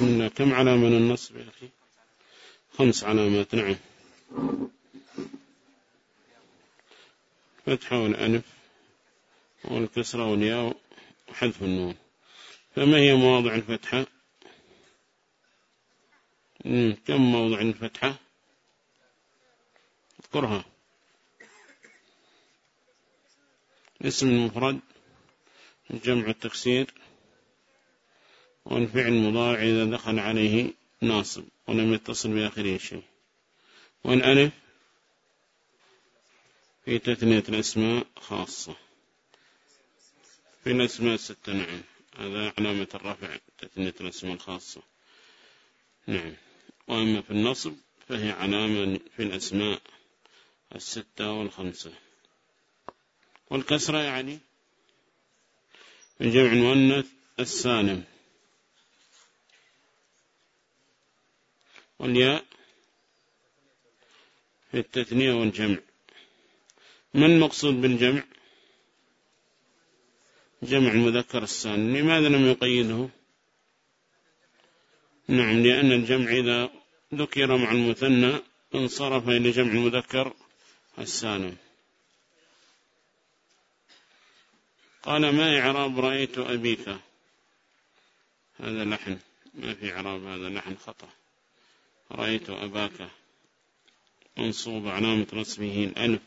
الله كم علامة النصب يا أخي؟ خمس علامات نعم. فتحة والألف والكسرة والياء وحذف النون. فما هي مواضع الفتحة؟ كم موضع الفتحة؟ اذكرها اسم المفرد جمع التكسير. والفعل المضارع إذا دخل عليه ناصب ولم يتصل بآخره شيء. والألف في تثنية الأسماء خاصة. في الأسماء الستة نعم. هذا علامة الرفع تثنية الأسماء الخاصة. نعم. وأما في النصب فهي علامة في الأسماء الستة والخمسة. والكسرة يعني من جمع المؤنث السالم. والياء في التثنية والجمع. ما المقصود بالجمع؟ جمع المذكر السالم لماذا لم يقيده؟ نعم لأن الجمع إذا ذكر مع المثنى انصرف إلى جمع المذكر السالم قال ما إعراب رأيت أبيك. هذا لحن. ما في إعراب هذا لحن خطأ. رأيت أباك منصوب علامة نصبه الألف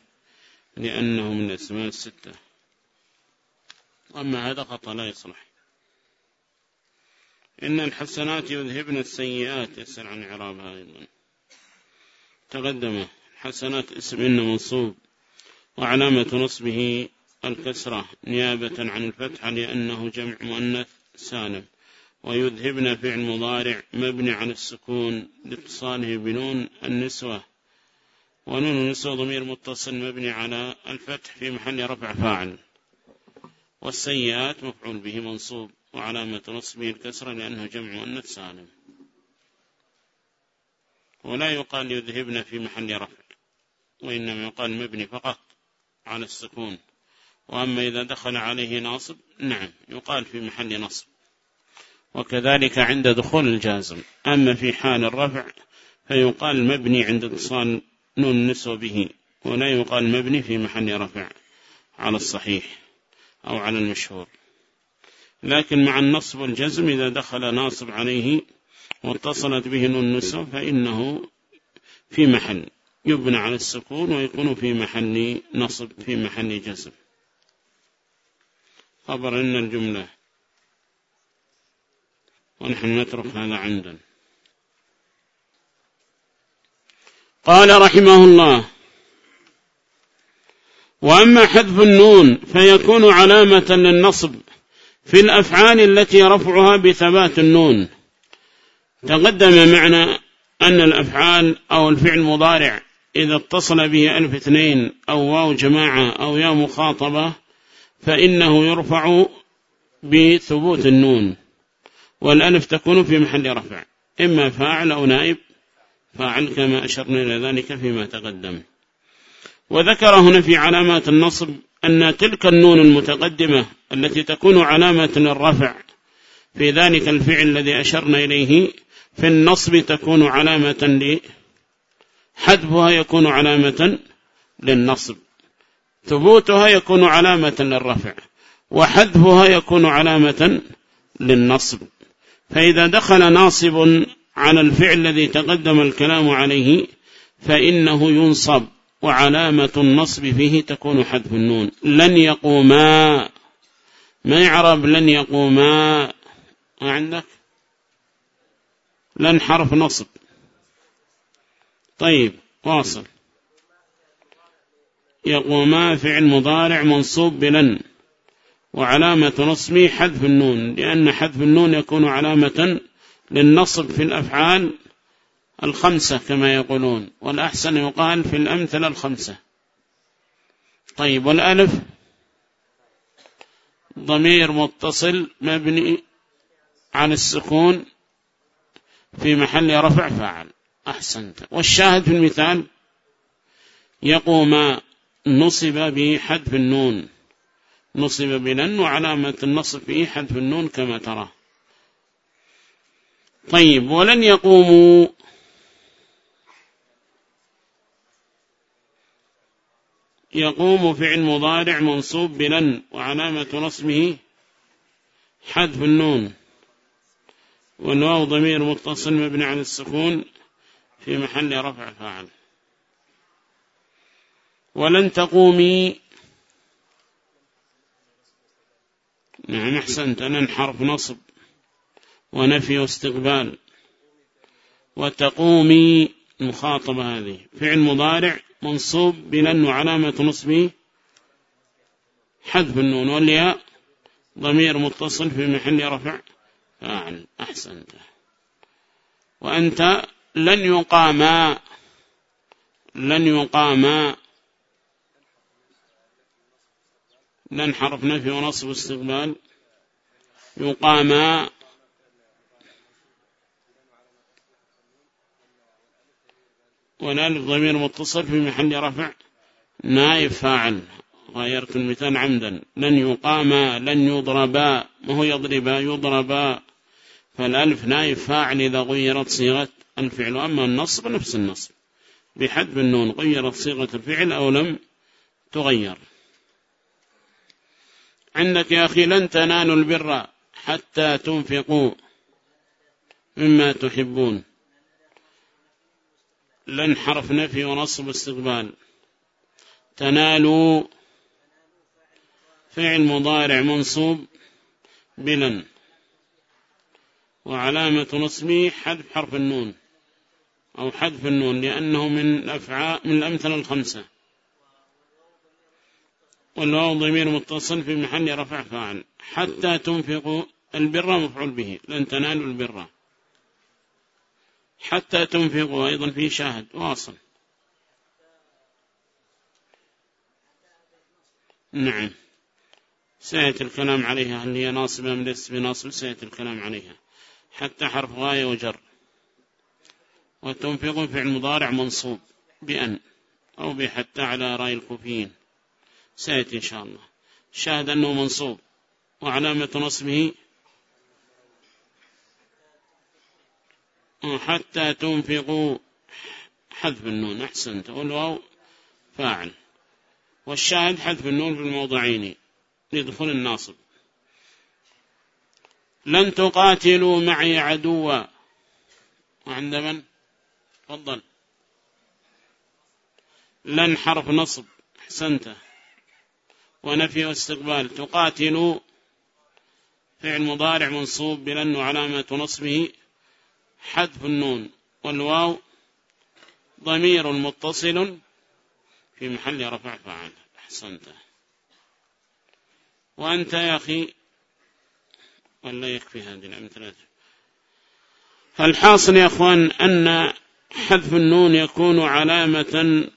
لأنه من الأسماء الستة. أما هذا خطأ لا يصلح. إن الحسنات يذهبن السيئات يسأل عن إعرابها أيضا تقدم حسنات اسم إن منصوب وعلامة نصبه الكسرة نيابة عن الفتحة لأنه جمع مؤنث سالم. ويذهبن فعل مضارع مبني على السكون لاتصاله بنون النسوة. ونون النسوة ضمير متصل مبني على الفتح في محل رفع فاعل. والسيئات مفعول به منصوب وعلامة نصبه الكسرة لأنه جمع مؤنث سالم. ولا يقال يذهبن في محل رفع وإنما يقال مبني فقط على السكون. وأما إذا دخل عليه ناصب نعم يقال في محل نصب. وكذلك عند دخول الجازم. أما في حال الرفع فيقال مبني عند اتصال نون النسوة به ولا يقال مبني في محل رفع على الصحيح أو على المشهور. لكن مع النصب والجزم إذا دخل ناصب عليه واتصلت به نون النسوة فإنه في محل يبنى على السكون ويكون في محل نصب في محل جزم. خبر إن الجملة ونحن نترك هذا عندنا قال رحمه الله وأما حذف النون فيكون علامة للنصب في الأفعال التي رفعها بثبات النون. تقدم معنا أن الأفعال أو الفعل مضارع إذا اتصل به ألف اثنين أو واو جماعة أو يا مخاطبة فإنه يرفع بثبوت النون. والألف تكون في محل رفع. إما فاعل أو نائب فاعل كما أشرنا إلى ذلك فيما تقدم. وذكر هنا في علامات النصب أن تلك النون المتقدمة التي تكون علامة للرفع في ذلك الفعل الذي أشرنا إليه في النصب تكون علامة حذفها يكون علامة للنصب. ثبوتها يكون علامة للرفع وحذفها يكون علامة للنصب. فإذا دخل ناصب على الفعل الذي تقدم الكلام عليه فإنه ينصب وعلامة النصب فيه تكون حذف النون. لن يقوما. ما يعرب لن يقوما؟ ما عندك؟ لن حرف نصب. طيب واصل. يقوما فعل مضارع منصوب بلن. وعلامة نصبه حذف النون لأن حذف النون يكون علامة للنصب في الأفعال الخمسة كما يقولون والأحسن يقال في الأمثلة الخمسة. طيب والألف؟ ضمير متصل مبني عن السكون في محل رفع فاعل. أحسنت. والشاهد في المثال يقوم نصب بحذف النون. نصب بلن وعلامة النصب فيه حذف النون كما ترى. طيب ولن يقوموا. يقوم فعل مضارع منصوب بلن وعلامة نصبه حذف النون. والواو ضمير متصل مبني على السكون في محل رفع فاعل. ولن تقومي. نعم أحسنت. لن حرف نصب ونفي واستقبال. وتقومي المخاطبة هذه. فعل مضارع منصوب بلن وعلامة نصبه حذف النون والياء. ضمير متصل في محل رفع فاعل. أحسنت. وأنت لن يقاما لن يقاما. لن حرف نفي ونصب استقبال. يقاما والالف ضمير متصل في محل رفع. نائب فاعل. غيرت المثال عمدا. لن يقاما لن يضربا ما هو يضربا يضربا فالألف نائب فاعل إذا غيرت صيغة الفعل. أما النصب نفس النصب. بحذف النون غيرت صيغة الفعل أو لم تغير. عندك يا أخي لن تنالوا البر حتى تنفقوا مما تحبون. لن حرف نفي ونصب استقبال. تنالوا فعل مضارع منصوب بلن. وعلامة نصبه حذف حرف النون أو حذف النون لأنه من أفعال من الأمثلة الخمسة. والواو ضمير متصل في محل رفع فاعل. حتى تنفقوا البر مفعول به. لن تنالوا البر. حتى تنفقوا أيضا في شاهد. واصل. نعم. سيأتي الكلام عليها. هل هي ناصبة من ليس بناصب؟ سيأتي الكلام عليها. حتى حرف غاية وجر. وتنفق فعل مضارع منصوب. بأن. أو بحتى على رأي الكوفيين. سيأتي إن شاء الله. شاهد أنه منصوب. وعلامة نصبه. حتى تنفقوا حذف النون. أحسنت والواو فاعل. والشاهد حذف النون في الموضعين. لدخول الناصب. لن تقاتلوا معي عدوا. وعند من؟ تفضل. لن حرف نصب. أحسنت. ونفي واستقبال. تقاتلوا فعل مضارع منصوب بلن علامة نصبه حذف النون والواو ضمير متصل في محل رفع فعل أحسنت. وأنت يا أخي ولا يكفي هذه الأمثلة. فالحاصل يا أخوان أن حذف النون يكون علامة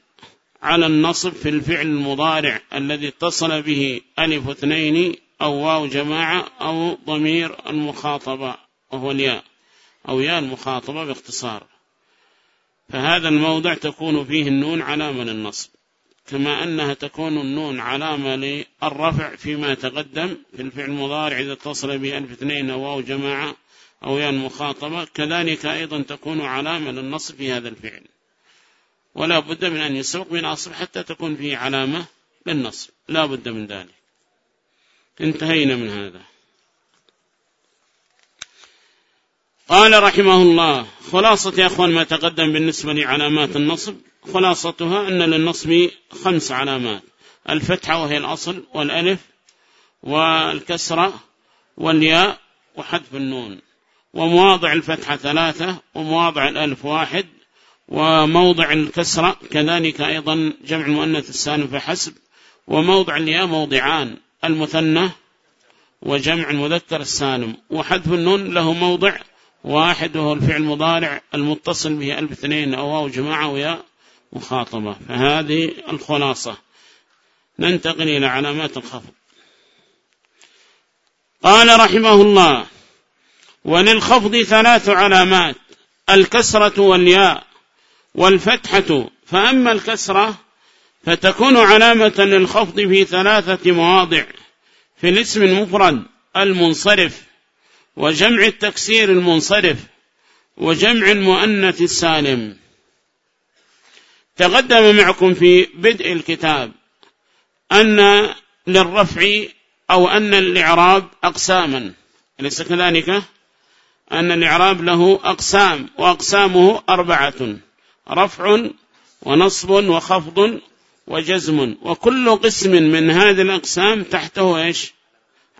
على النصب في الفعل المضارع الذي اتصل به ألف اثنين أو واو جماعة أو ضمير المخاطبة وهو الياء أو ياء المخاطبة باختصار. فهذا الموضع تكون فيه النون علامة للنصب كما أنها تكون النون علامة للرفع فيما تقدم في الفعل المضارع إذا اتصل به ألف اثنين أو واو جماعة أو ياء المخاطبة. كذلك أيضا تكون علامة للنصب في هذا الفعل. ولا بد من أن يسبق بناصب حتى تكون فيه علامة للنصب لا بد من ذلك. انتهينا من هذا. قال رحمه الله خلاصة يا أخوان ما تقدم بالنسبة لعلامات النصب. خلاصتها أن للنصب خمس علامات. الفتحة وهي الأصل والألف والكسرة والياء وحذف النون. ومواضع الفتحة ثلاثة ومواضع الألف واحد وموضع الكسرة كذلك أيضا جمع المؤنث السالم فحسب وموضع الياء موضعان المثنى وجمع المذكر السالم وحذف النون له موضع واحد وهو الفعل المضارع المتصل به ألف اثنين أو واو جماعة وياء مخاطبة. فهذه الخلاصة. ننتقل إلى علامات الخفض. قال رحمه الله وللخفض ثلاث علامات الكسرة والياء. والفتحة فأما الكسرة فتكون علامة للخفض في ثلاثة مواضع. في الاسم المفرد المنصرف وجمع التكسير المنصرف وجمع المؤنث السالم. تقدم معكم في بدء الكتاب أن للرفع أو أن الإعراب أقساما. أليس كذلك؟ أن الإعراب له أقسام وأقسامه أربعة. رفع ونصب وخفض وجزم. وكل قسم من هذه الأقسام تحته إيش؟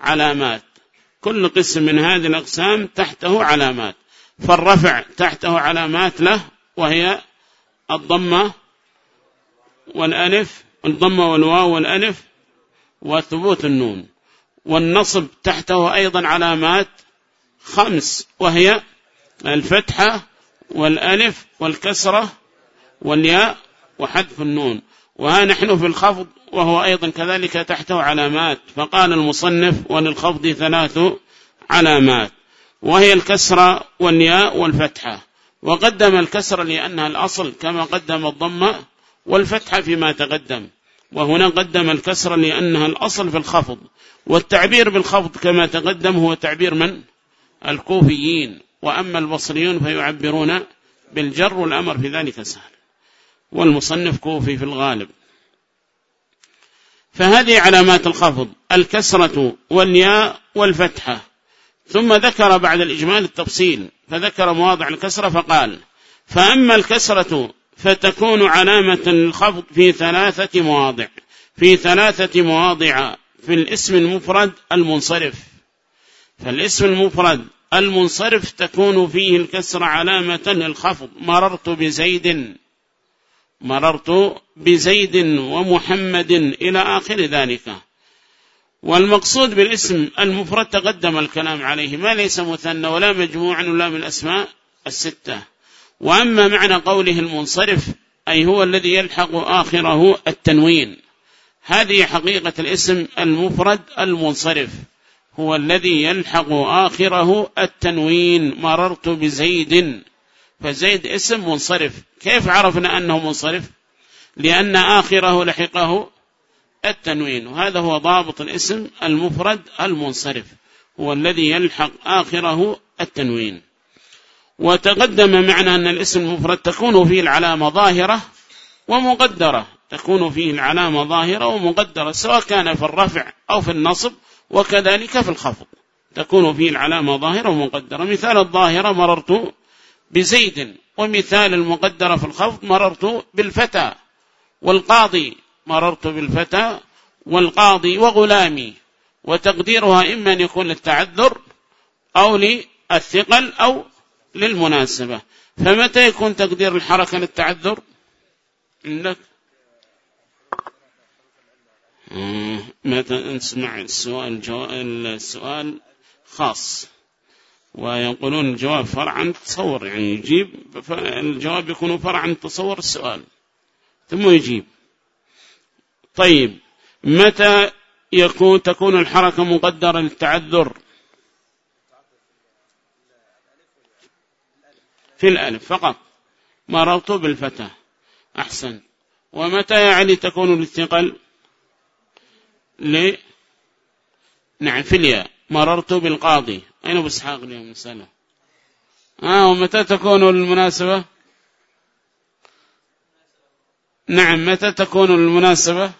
علامات. كل قسم من هذه الأقسام تحته علامات. فالرفع تحته علامات له وهي الضمة والألف الضمة والواو والألف وثبوت النون. والنصب تحته أيضا علامات خمس وهي الفتحة والألف والكسرة والياء وحذف النون. وها نحن في الخفض وهو أيضا كذلك تحته علامات. فقال المصنف وللخفض ثلاث علامات. وهي الكسرة والياء والفتحة. وقدم الكسرة لأنها الأصل كما قدم الضمة والفتحة فيما تقدم. وهنا قدم الكسرة لأنها الأصل في الخفض. والتعبير بالخفض كما تقدم هو تعبير من؟ الكوفيين. وأما البصريون فيعبرون بالجر والأمر في ذلك سهل. والمصنف كوفي في الغالب. فهذه علامات الخفض. الكسرة والياء والفتحة. ثم ذكر بعد الإجمال التفصيل. فذكر مواضع الكسرة فقال فأما الكسرة فتكون علامة الخفض في ثلاثة مواضع. في ثلاثة مواضع في الاسم المفرد المنصرف. فالاسم المفرد المنصرف تكون فيه الكسر علامة للخفض. مررت بزيد مررت بزيد ومحمد إلى آخر ذلك. والمقصود بالاسم المفرد تقدم الكلام عليه. ما ليس مثنى ولا مجموعا ولا من الأسماء الستة. وأما معنى قوله المنصرف أي هو الذي يلحق آخره التنوين. هذه حقيقة الاسم المفرد المنصرف. هو الذي يلحق آخره التنوين. مررت بزيد. فزيد اسم منصرف. كيف عرفنا أنه منصرف؟ لأن آخره لحقه التنوين. وهذا هو ضابط الاسم المفرد المنصرف. هو الذي يلحق آخره التنوين. وتقدم معنى أن الاسم المفرد تكون فيه العلامة ظاهرة ومقدرة. تكون فيه العلامة ظاهرة ومقدرة سواء كان في الرفع أو في النصب. وكذلك في الخفض. تكون فيه العلامة ظاهرة ومقدرة. مثال الظاهرة مررت بزيد ومثال المقدرة في الخفض مررت بالفتى والقاضي مررت بالفتى والقاضي وغلامي. وتقديرها إما أن يكون للتعذر أو للثقل أو للمناسبة. فمتى يكون تقدير الحركة للتعذر؟ عندك؟ متى نسمع السؤال؟ السؤال خاص. وينقلون الجواب فرع عن التصور يعني يجيب الجواب يكون فرع عن تصور السؤال ثم يجيب. طيب متى يكون تكون الحركة مقدرة للتعذر؟ في الألف فقط. مررت بالفتى أحسن. ومتى يعني تكون الثقل ل نعم في الياء مررت بالقاضي. أين أبو إسحاق اليوم؟ مسألة آه ومتى تكون المناسبة؟ نعم متى تكون المناسبة؟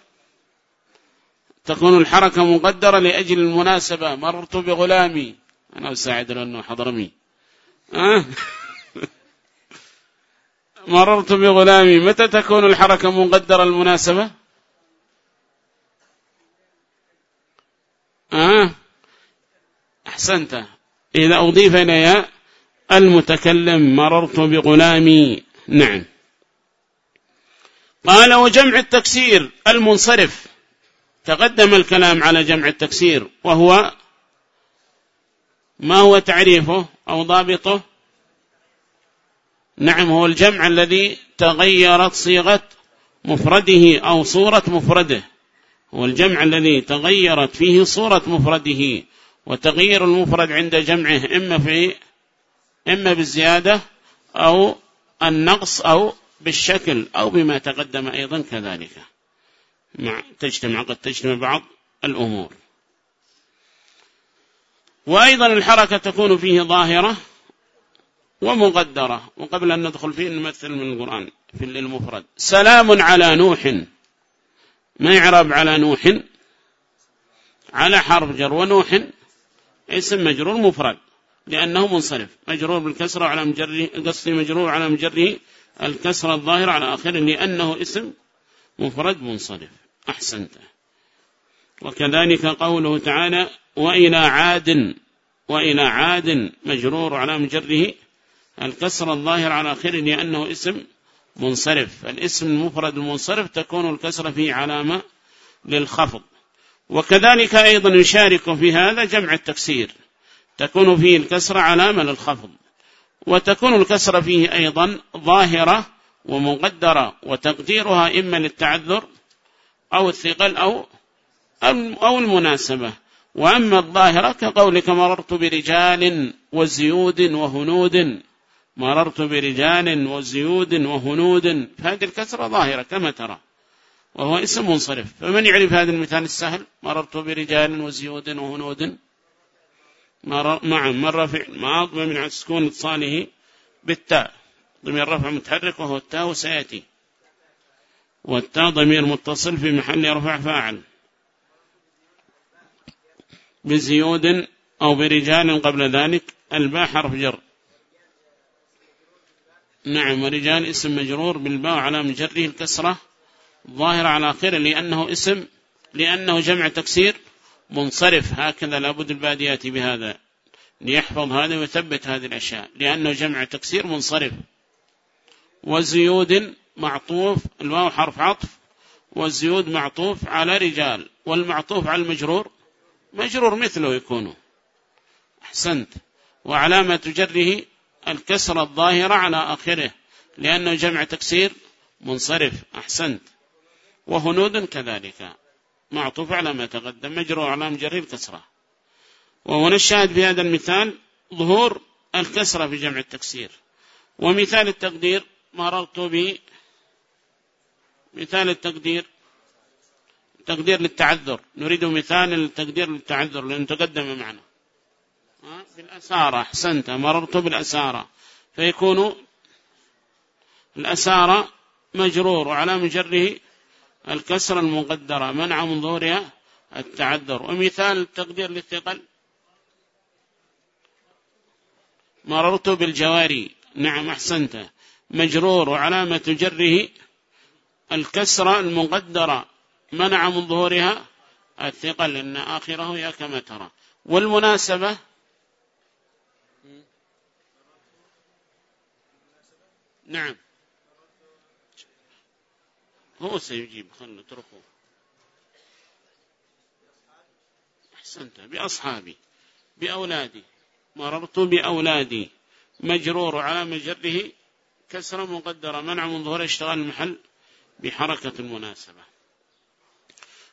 تكون الحركة مقدرة لأجل المناسبة. مررت بغلامي. أنا أساعد لأنه حضرمي. آه. مررت بغلامي. متى تكون الحركة مقدرة المناسبة أحسنت. إذا أضيف إلي المتكلم مررت بغلامي. نعم. قال وجمع التكسير المنصرف. تقدم الكلام على جمع التكسير وهو ما هو تعريفه أو ضابطه؟ نعم هو الجمع الذي تغيرت صيغة مفرده أو صورة مفرده. هو الجمع الذي تغيرت فيه صورة مفرده وتغيير المفرد عند جمعه إما في إما بالزيادة أو النقص أو بالشكل أو بما تقدم أيضا كذلك. مع تجتمع قد تجتمع بعض الأمور. وأيضا الحركة تكون فيه ظاهرة ومقدرة وقبل أن ندخل فيه نمثل من القرآن في المفرد سلام على نوح. ما يعرب على نوح على حرف جر ونوح اسم مجرور مفرد لأنه منصرف. مجرور بالكسرة على مجره قصدي مجرور على مجره الكسرة الظاهرة على آخره لأنه اسم مفرد منصرف. أحسنت. وكذلك قوله تعالى وإلى عاد وإلى عاد مجرور على مجره الكسر الظاهر على آخره لأنه اسم منصرف. الاسم المفرد المنصرف تكون الكسرة فيه علامة للخفض. وكذلك أيضا يشارك في هذا جمع التكسير. تكون فيه الكسرة علامة للخفض. وتكون الكسرة فيه أيضا ظاهرة ومقدرة وتقديرها إما للتعذر أو الثقل أو أو المناسبة. وأما الظاهرة كقولك مررت برجال وزيود وهنود مررت برجال وزيود وهنود فهذه الكسرة ظاهرة كما ترى وهو اسم منصرف. فمن يعرف هذا المثال السهل؟ مررت برجال وزيود وهنود. مر... نعم مر فعل ماض من على سكون اتصاله بالتاء. ضمير رفع متحرك وهو التاء وسيأتي. والتاء ضمير متصل في محل رفع فاعل. بزيود أو برجال قبل ذلك الباء حرف جر. نعم ورجال اسم مجرور بالباء على مجره الكسرة ظاهر على آخره لأنه اسم لأنه جمع تكسير منصرف. هكذا لابد الباديات بهذا ليحفظ هذا ويثبت هذه الأشياء لأنه جمع تكسير منصرف. وزيود معطوف الواو حرف عطف والزيود معطوف على رجال والمعطوف على المجرور مجرور مثله يكون. أحسنت. وعلامة جره الكسر الظاهرة على آخره لأنه جمع تكسير منصرف. أحسنت. وهنود كذلك. معطوف على ما تقدم مجرور على مجري الكسرة وهنا الشاهد في هذا المثال ظهور الكسرة في جمع التكسير. ومثال التقدير مررت ب مثال التقدير تقدير للتعذر. نريد مثال التقدير للتعذر لأنه تقدم معنا. بالأسارة أحسنت مررت بالأسارة. فيكون الأسارة مجرور وعلى مجره الكسر المقدرة منع من ظهورها التعذر. ومثال التقدير للثقل. مررت بالجواري نعم أحسنت. مجرور وعلامة جره الكسرة المقدرة منع من ظهورها الثقل. لأن آخره يا كما ترى. والمناسبة نعم. هو سيجيب خلنا نتركه. أحسنت. بأصحابي بأولادي. مررت بأولادي. مجرور على مجره كسر مقدرة منع من ظهور اشتغال المحل بحركة المناسبة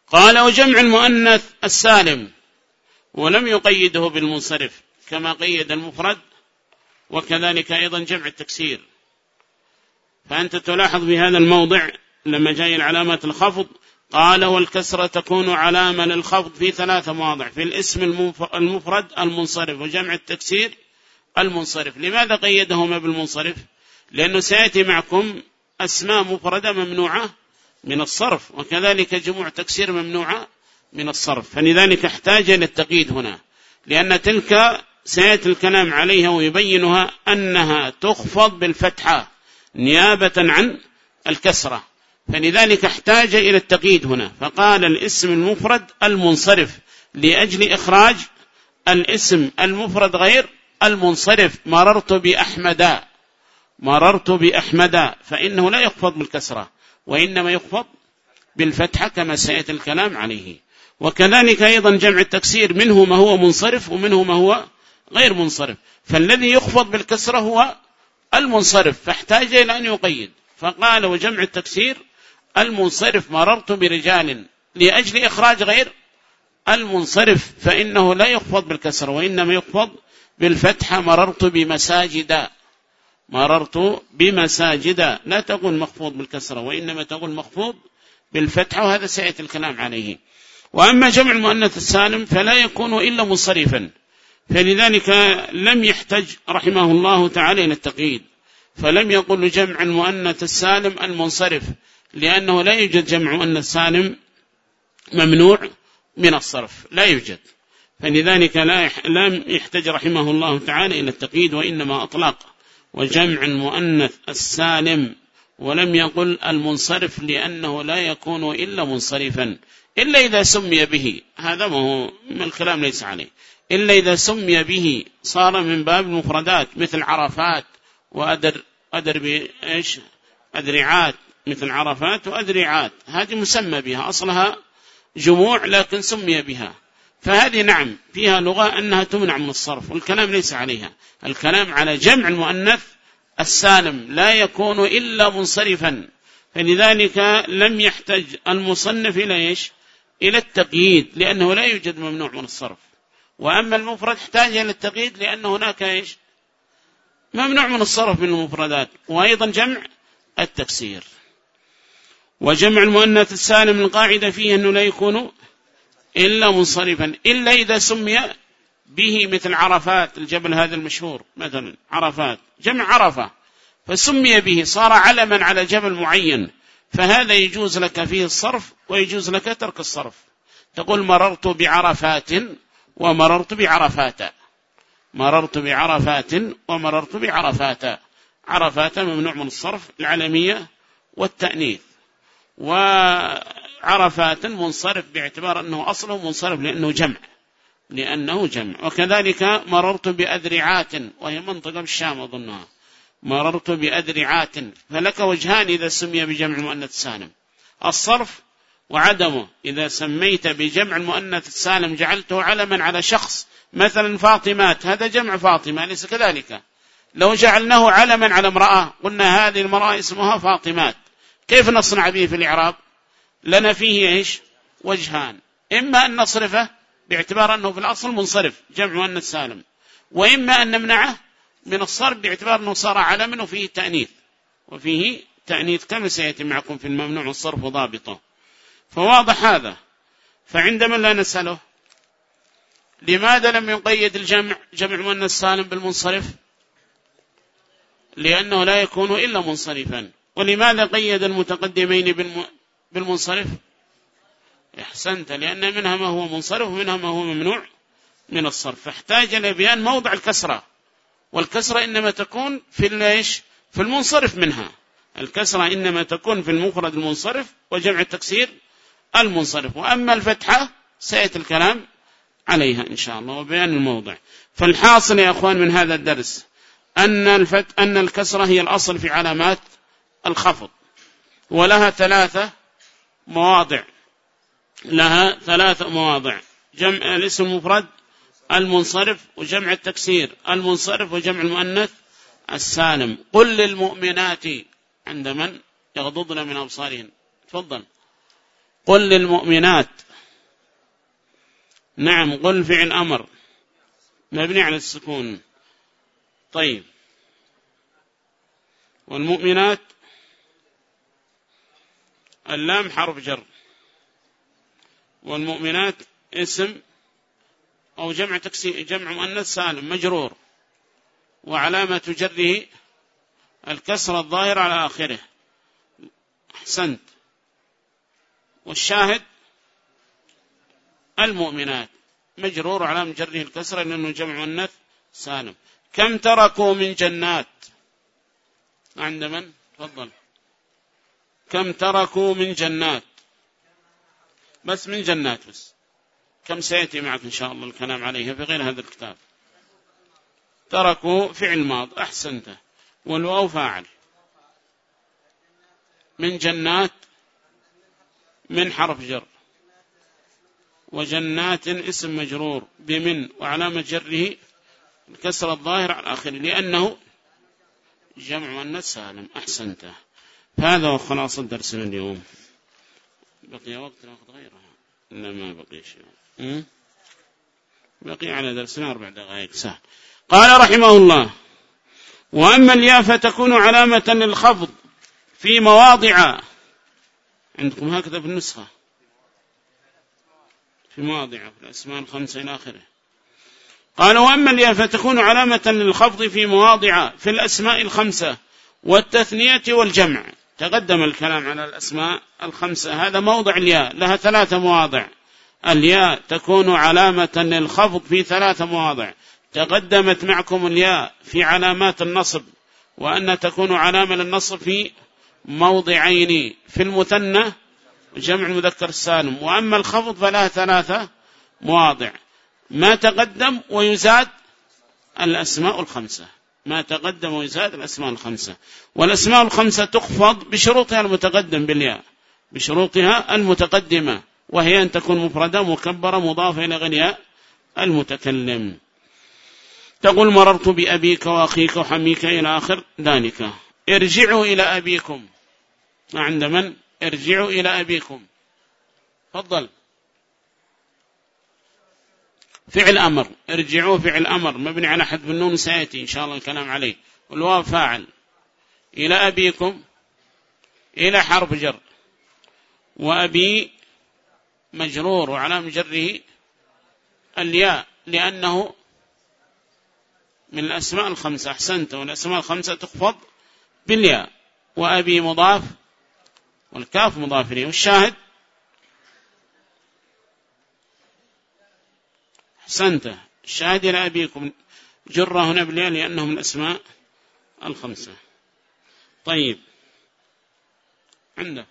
قال وجمع المؤنث السالم ولم يقيده بالمنصرف كما قيد المفرد وكذلك أيضا جمع التكسير. فأنت تلاحظ في هذا الموضع لما جاء العلامات الخفض. قال والكسرة تكون علامة للخفض في ثلاثة مواضع في الاسم المفرد المنصرف وجمع التكسير المنصرف. لماذا قيدهما بالمنصرف؟ لأنه سيأتي معكم أسماء مفردة ممنوعة من الصرف وكذلك جموع تكسير ممنوعة من الصرف. فلذلك احتاج إلى التقييد هنا لأن تلك سيأتي الكلام عليها ويبينها أنها تخفض بالفتحة. نيابة عن الكسرة. فلذلك احتاج إلى التقييد هنا. فقال الاسم المفرد المنصرف لأجل إخراج الاسم المفرد غير المنصرف. مررت بأحمد. مررت بأحمد. فإنه لا يخفض بالكسرة وإنما يخفض بالفتحة كما سيأتي الكلام عليه. وكذلك أيضا جمع التكسير منه ما هو منصرف ومنه ما هو غير منصرف. فالذي يخفض بالكسرة هو المنصرف فاحتاج إلى أن يقيد. فقال وجمع التكسير المنصرف مررت برجال لأجل إخراج غير المنصرف فإنه لا يخفض بالكسر وإنما يخفض بالفتحة مررت بمساجد مررت بمساجد. لا تقول مخفوض بالكسرة وإنما تقول مخفوض بالفتحة وهذا سيأتي الكلام عليه. وأما جمع المؤنث السالم فلا يكون إلا منصرفا. فلذلك لم يحتج رحمه الله تعالى إلى التقييد فلم يقل جمع المؤنث السالم المنصرف لأنه لا يوجد جمع مؤنث سالم ممنوع من الصرف لا يوجد. فلذلك لا لم يحتج رحمه الله تعالى إلى التقييد وإنما أطلق وجمع المؤنث السالم ولم يقل المنصرف لأنه لا يكون إلا منصرفا إلا إذا سمي به. هذا ما هو الكلام ليس عليه. إلا إذا سمي به صار من باب المفردات مثل عرفات وأدر أدر بإيش؟ أدرعات مثل عرفات وأدرعات هذه مسمى بها أصلها جموع لكن سمي بها. فهذه نعم فيها لغة أنها تمنع من الصرف والكلام ليس عليها. الكلام على جمع المؤنث السالم لا يكون إلا منصرفا. فلذلك لم يحتج المصنف إلى إيش؟ إلى التقييد لأنه لا يوجد ممنوع من الصرف. وأما المفرد احتاج إلى التقييد لأن هناك إيش؟ ممنوع من الصرف من المفردات وأيضا جمع التفسير. وجمع المؤنث السالم القاعدة فيه أنه لا يكون إلا منصرفا إلا إذا سمي به مثل عرفات الجبل هذا المشهور مثلا عرفات جمع عرفة فسمي به صار علما على جبل معين فهذا يجوز لك فيه الصرف ويجوز لك ترك الصرف. تقول مررت بعرفات ومررت بعرفات. مررت بعرفات ومررت بعرفات. عرفات ممنوع من الصرف العلمية والتأنيث. وعرفات منصرف باعتبار أنه أصله منصرف لأنه جمع. لأنه جمع. وكذلك مررت بأذرعات وهي منطقة بالشام أظنها. مررت بأذرعات. فلك وجهان إذا سمي بجمع المؤنث السالم الصرف وعدمه. إذا سميت بجمع المؤنث السالم جعلته علما على شخص مثلا فاطمات هذا جمع فاطمة ليس كذلك؟ لو جعلناه علما على امرأة قلنا هذه المرأة اسمها فاطمات. كيف نصنع به في الإعراب؟ لنا فيه إيش؟ وجهان. إما أن نصرفه باعتبار أنه في الأصل منصرف جمع مؤنث سالم. وإما أن نمنعه من الصرف باعتبار أنه صار علما وفيه تأنيث. وفيه تأنيث كما سيأتي معكم في الممنوع الصرف ضابطة. فواضح هذا. فعندما لا نسأله؟ لماذا لم يقيد الجمع جمع مؤنث سالم بالمنصرف؟ لأنه لا يكون إلا منصرفا. ولماذا قيد المتقدمين بالمنصرف؟ أحسنت لأن منها ما هو منصرف ومنها ما هو ممنوع من الصرف. فاحتاج إلى بيان موضع الكسرة. والكسرة إنما تكون في الليش في المنصرف منها. الكسرة إنما تكون في المفرد المنصرف وجمع التكسير المنصرف. وأما الفتحة سيأتي الكلام عليها إن شاء الله وبيان الموضع. فالحاصل يا أخوان من هذا الدرس أن, الفت... أن الكسرة هي الأصل في علامات الخفض. ولها ثلاثة مواضع. لها ثلاث مواضع. جمع الاسم المفرد المنصرف وجمع التكسير. المنصرف وجمع المؤنث السالم. قل للمؤمنات عند من يغضضن من أبصارهن. تفضل. قل للمؤمنات. نعم قل فعل أمر. مبني على السكون. طيب. والمؤمنات اللام حرف جر. والمؤمنات اسم أو جمع تكسير جمع مؤنث سالم مجرور. وعلامة جره الكسر الظاهر على آخره. أحسنت. والشاهد المؤمنات. مجرور علامة جره الكسر لأنه جمع مؤنث سالم. كم تركوا من جنات؟ عند من؟ تفضل. كم تركوا من جنات؟ بس من جنات بس. كم سيأتي معك إن شاء الله الكلام عليها في غير هذا الكتاب. تركوا فعل ماض. أحسنته والواو فاعل. من جنات من حرف جر. وجنات اسم مجرور بمن وعلامة جره الكسر الظاهر على آخره لأنه جمع مؤنث سالم. أحسنته هذا هو خلاصة درسنا اليوم بقي وقت ناخذ غيرها. لا ما بقي شيء. بقي على درسنا أربع دقائق. سهل. قال رحمه الله وأما الياء فتكون علامة للخفض في مواضع عندكم هكذا في النسخة. في مواضع في الأسماء الخمسة إلى آخره. قال وأما الياء فتكون علامة للخفض في مواضع في الأسماء الخمسة والتثنية والجمع. تقدم الكلام على الأسماء الخمسة. هذا موضع الياء لها ثلاثة مواضع. الياء تكون علامة للخفض في ثلاثة مواضع. تقدمت معكم الياء في علامات النصب وأن تكون علامة للنصب في موضعين في المثنى جمع المذكر السالم. وأما الخفض فلها ثلاثة مواضع. ما تقدم ويزاد الأسماء الخمسة. ما تقدم ويزاد الأسماء الخمسة. والأسماء الخمسة تخفض بشروطها المتقدم بالياء بشروطها المتقدمة وهي أن تكون مفردة مكبرة مضافة إلى غنياء المتكلم. تقول مررت بأبيك وأخيك وحميك إلى آخر ذلك. ارجعوا إلى أبيكم. عند من؟ ارجعوا إلى أبيكم. فضل فعل أمر. ارجعوا فعل أمر. مبني على حذف النون سيأتي إن شاء الله الكلام عليه. والواو فاعل. إلى أبيكم. إلى حرف جر. وأبي مجرور. وعلى مجره الياء. لأنه من الأسماء الخمسة. أحسنت والأسماء الخمسة تخفض بالياء. وأبي مضاف والكاف مضاف إليه. والشاهد أحسنت الشاهد إلى أبيكم. جرة هنا بالياء لأنه من الأسماء الخمسة. طيب. عنده.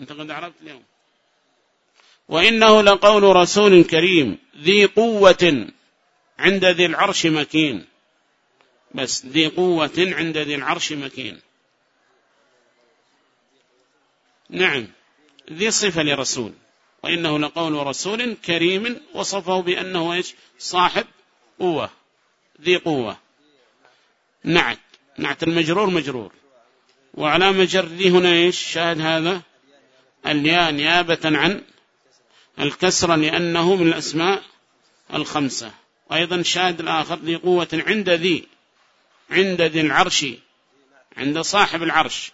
أنت قد عرفت اليوم. وإنه لقول رسول كريم ذي قوة عند ذي العرش مكين. بس ذي قوة عند ذي العرش مكين. نعم ذي صفة لرسول وإنه لقول رسول كريم وصفه بأنه إيش؟ صاحب قوة ذي قوة. نعت نعت المجرور مجرور. وعلامة جر ذي هنا إيش؟ شاهد هذا؟ الياء نيابة عن الكسرة لأنه من الأسماء الخمسة. وأيضا شاهد الآخر ذي قوة عند ذي. عند ذي العرش عند صاحب العرش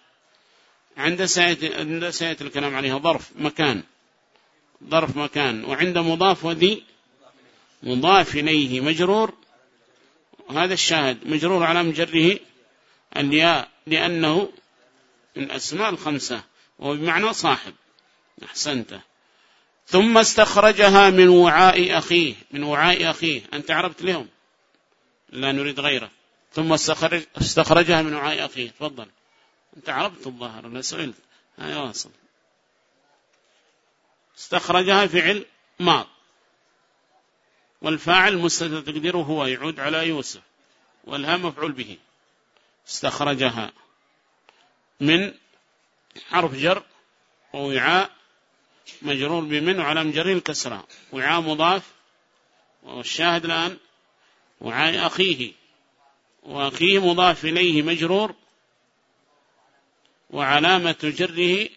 عند سيأتي, عند سيأتي الكلام عليها ظرف مكان ظرف مكان وعند مضاف وذي مضاف إليه مجرور هذا الشاهد مجرور على مجره الياء لأنه من أسماء الخمسة وبمعنى صاحب أحسنته ثم استخرجها من وعاء أخيه من وعاء أخيه. أنت عرفت لهم؟ لا نريد غيره. ثم استخرج استخرجها من وعاء أخيه. تفضل. أنت عرفت الظاهر أنا سئلت؟ هاي واصل. استخرجها فعل ماض. والفاعل مستتر تقديره هو يعود على يوسف والها مفعول به. استخرجها من حرف جر ووعاء مجرور بمن وعلى مجرين الكسرة وعاء مضاف والشاهد الآن وعاء أخيه. وأخيه مضاف إليه مجرور وعلامة جره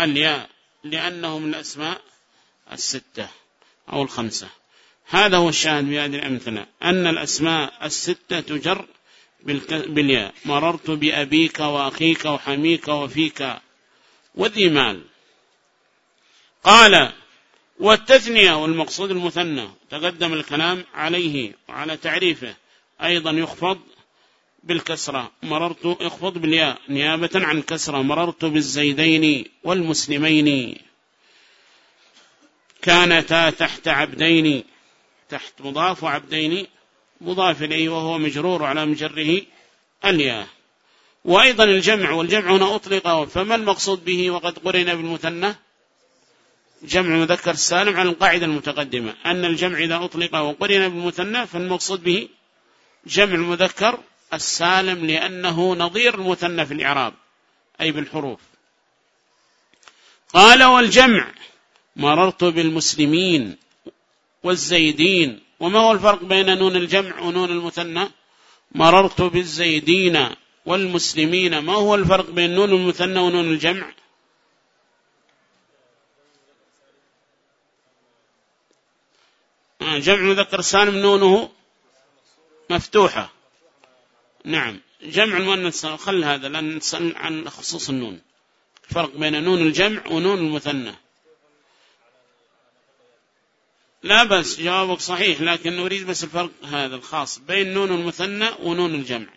الياء لأنه من الأسماء الستة أو الخمسة. هذا هو الشاهد بهذه الأمثلة أن الأسماء الستة تجر بالياء. مررت بأبيك وأخيك وحميك وفيك. وذي مال. قال والتثنية والمقصود المثنى. تقدم الكلام عليه وعلى تعريفه. أيضا يخفض بالكسرة. مررت اخفض بالياء. نيابة عن كسرة. مررت بالزيدين والمسلمين. كانتا تحت عبدين. تحت مضاف وعبدين مضاف إليه وهو مجرور على مجره الياء. وأيضا الجمع. والجمع هنا أطلق. فما المقصود به؟ وقد قرن بالمثنى. جمع مذكر السالم على القاعدة المتقدمة. أن الجمع إذا أطلق وقرن بالمثنى فالمقصود به جمع المذكر السالم لأنه نظير المثنى في الإعراب أي بالحروف. قال والجمع مررت بالمسلمين والزيدين وما هو الفرق بين نون الجمع ونون المثنى؟ مررت بالزيدين والمسلمين ما هو الفرق بين نون المثنى ونون الجمع؟ آه، جمع مذكر سالم نونه مفتوحة. نعم. جمع المؤنث خل هذا لأن نسأل عن خصوص النون. الفرق بين نون الجمع ونون المثنى. لا بس جوابك صحيح لكن نريد بس الفرق هذا الخاص بين نون المثنى ونون الجمع.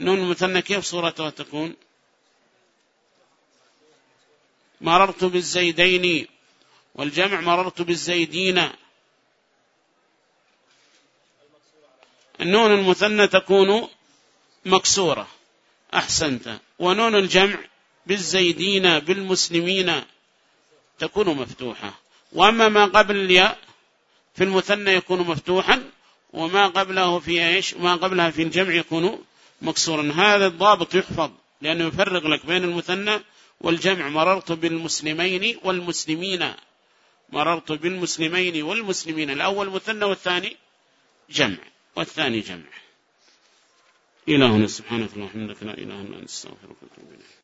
نون المثنى كيف صورتها تكون؟ مررت بالزيدين والجمع مررت بالزيدين. النون المثنى تكون مكسورة أحسنت. ونون الجمع بالزيدين بالمسلمين تكون مفتوحة. وأما ما قبل الياء في المثنى يكون مفتوحا وما قبله في إيش؟ ما قبلها في الجمع يكون مكسورا. هذا الضابط يحفظ لأنه يفرق لك بين المثنى والجمع. مررت بالمسلمين والمسلمين. مررت بالمسلمين والمسلمين. الأول مثنى والثاني جمع. والثاني جمع. إلهنا سبحانك اللهم وبحمدك لا إله إلا أنت استغفرك واتوب إليك.